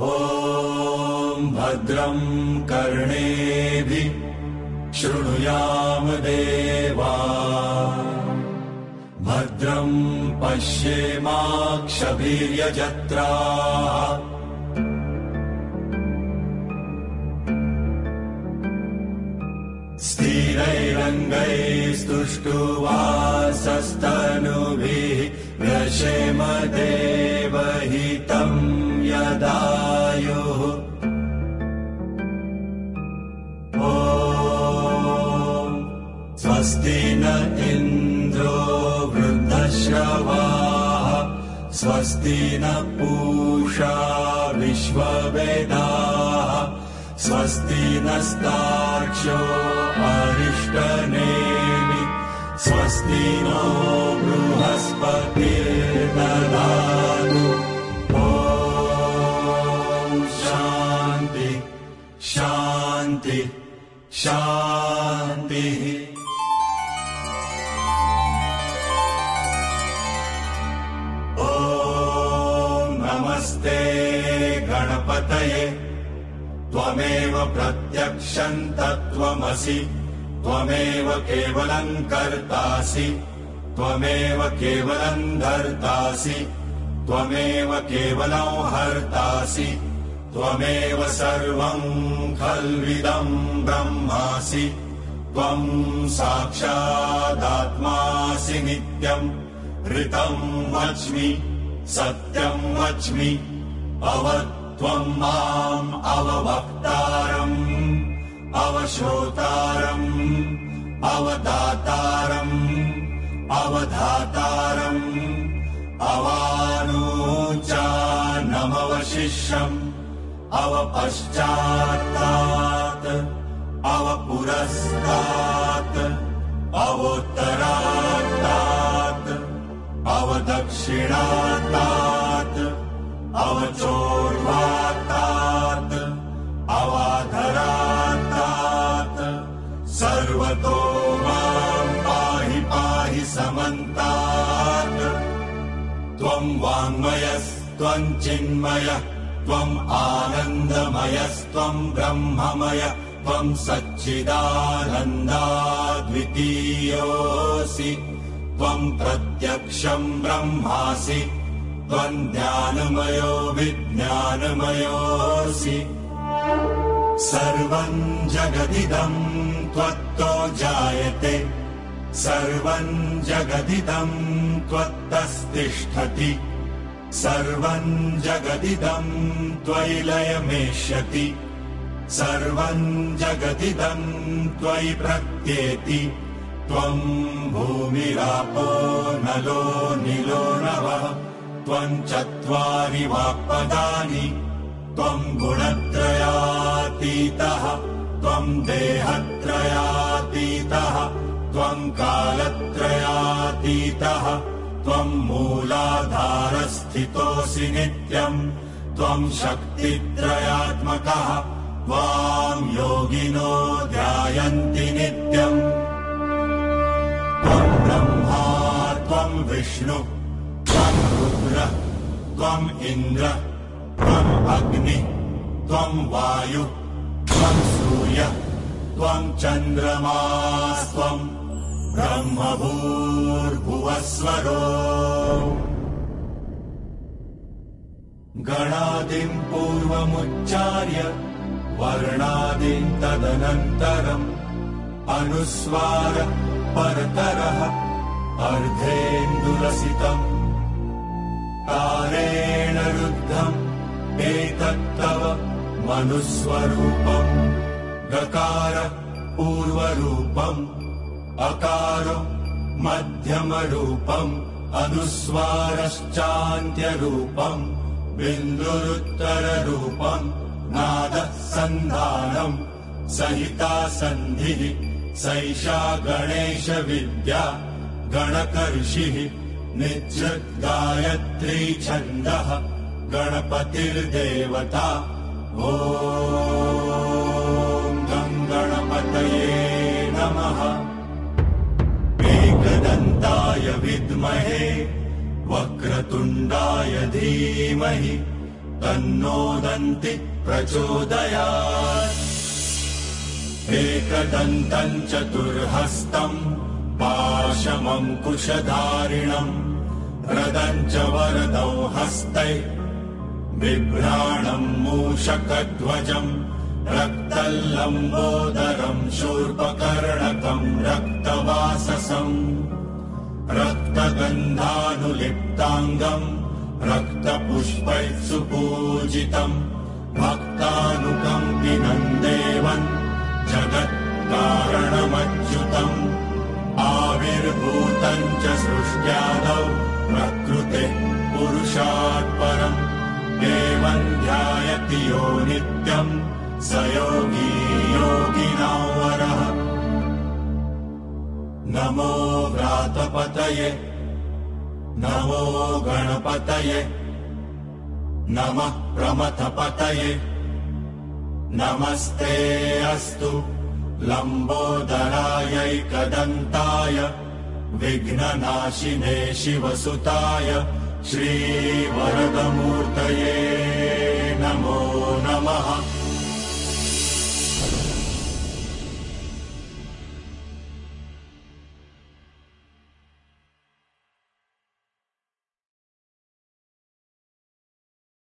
ॐ भद्रम् कर्णेभिः शृणुयाम देवा। भद्रम् पश्येमाक्षवीर्यजत्रा स्थिरैरङ्गैस्तुष्टुवासस्तनुभिः व्यशेम देवहितम् स्वस्ति न इन्द्रो वृद्धश्रवाः। स्वस्ति न पूषा विश्ववेदाः। स्वस्ति नस्तार्क्ष्यो अरिष्टनेमि। स्वस्ति नो बृहस्पतिर्ददातु शान्ति शान्ति शान्तिः। ॐ नमस्ते गणपतये त्वमेव प्रत्यक्षम् तत्त्वमसि त्वमेव केवलम् कर्तासि त्वमेव केवलम् धर्तासि त्वमेव केवलम् हर्तासि त्वमेव सर्वम् खल्विदम् ब्रह्मासि त्वम् साक्षादात्मासि नित्यम् ऋतम् वच्मि सत्यम् वच्मि अव त्वम् माम् अववक्तारम् अवश्रोतारम् अवदातारम् अवधातारम् अवानूचानमवशिष्यम् अवपश्चात्तात् अवपुरस्तात् अवोत्तरात्तात् अवदक्षिणात्तात् अवचोर्वात्तात् अवाधरात्तात् सर्वतो माम् पाहि पाहि समन्तात्। त्वम् वाङ्मयस्त्वम् चिन्मयः त्वम् आनन्दमयस्त्वम् ब्रह्ममय त्वम् सच्चिदानन्दाद्वितीयोऽसि। त्वम् प्रत्यक्षम् ब्रह्मासि। त्वम् ज्ञानमयो विज्ञानमयोऽसि। सर्वम् जगदिदम् त्वत्तो जायते। सर्वम् जगदिदम् त्वत्तस्तिष्ठति सर्वम् जगदिदम् त्वयि लयमेष्यति सर्वम् जगदिदम् त्वयि प्रत्येति। त्वम् भूमिरापो नलो निलो नवः। त्वम् चत्वारि वाक्पदानि त्वम् गुणत्रयातीतः। त्वम् देहत्रयातीतः। त्वम् कालत्रयातीतः। त्वम् मूलाधारस्थितोऽसि नित्यम्। त्वम् शक्तित्रयात्मकः। त्वाम् योगिनो ध्यायन्ति नित्यम्। त्वम् ब्रह्मा त्वम् विष्णु त्वम् रुद्र त्वम् इन्द्र त्वम् अग्नि त्वम् वायु त्वम् सूर्य त्वम् चन्द्रमास्त्वम् ब्रह्मभूर्भुवस्वरो गणादिम् पूर्वमुच्चार्य वर्णादिम् तदनन्तरम् अनुस्वार परतरः अर्धेन्दुरसितम्। तारेण रुद्धम् एतत्तव मनुस्वरूपम्। गकार पूर्वरूपम् अकारो मध्यमरूपम् अनुस्वारश्चान्त्यरूपम् बिन्दुरुत्तररूपम् नादः सन्धानम् सहिता सन्धिः सैषा गणेशविद्या गणकर्षिः निजगायत्री छन्दः गणपतिर्देवता। ॐ गम् गणपतये नमः। एकदन्ताय विद्महे वक्रतुण्डाय धीमहि तन्नोदन्ति प्रचोदयात्। एकदन्तम् चतुर्हस्तम् पाशमङ्कुशधारिणम् रदम् च वरदौ हस्तै बिभ्राणम् मूषकध्वजम् रक्तल्लम्बोदरम् शूर्पकर्णकम् रक्तवाससम् रक्तगन्धानुलिप्ताङ्गम् रक्तपुष्पैः सुपूजितम् भक्तानुकम्पिनम् देवन् जगत्कारणमच्युतम् आविर्भूतम् च सृष्ट्यादौ प्रकृते पुरुषात् परम् एवम् ध्यायति यो नित्यम् स योगी योगिना वरः नमो व्रातपतये नमो गणपतये नमः प्रमथपतये। नमस्ते अस्तु लम्बोदरायैकदन्ताय विघ्ननाशिने शिवसुताय श्रीवरदमूर्तये नमो नमः।